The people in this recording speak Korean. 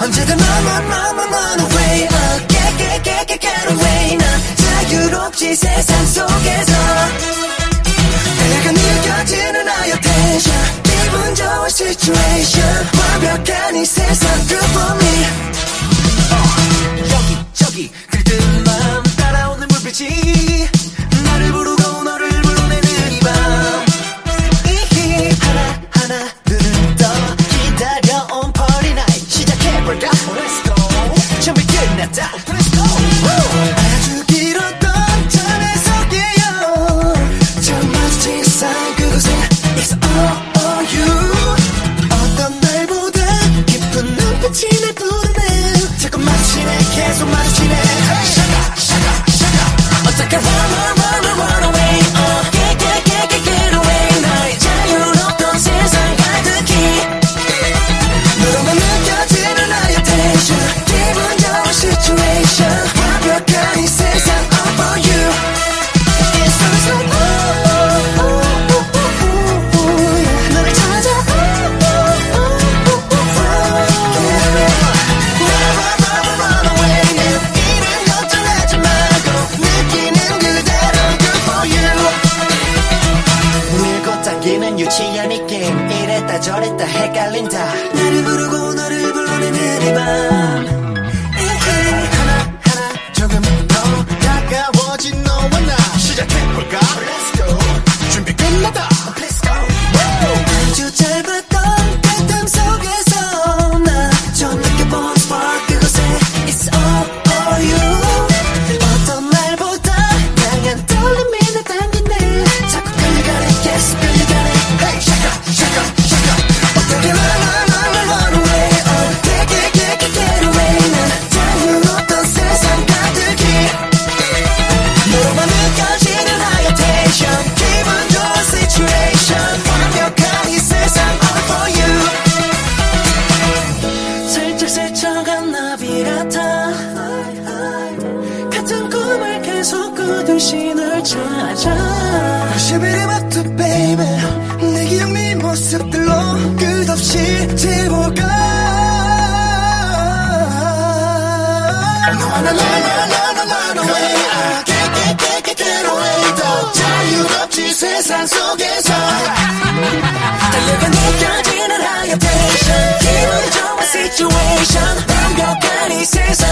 언제든 run run run run run away uh, get get get get get away 난 자유롭지 세상 속에서 내가 느껴지는 나의 텐션 기분 좋은 situation 완벽한 이 세상 for me 끝 유치한 이 게임. 이랬다 저랬다 헷갈린다. 나를 부르고 너를 불러내는 이 밤 하나 하나 조금 더 가까워진 너와 나. 시작해볼까? Let's go. 준비 끝났다 꾸듯이 널 찾아. 시비리마트 baby. 내 기억 네 모습들로 끝없이 지워가 너와 나 나나나나나 away get get get get get away 더 자유롭지 세상 속에서. 달려가 느껴지는 higher tension 기분 좋은 situation. 완벽한 이 세상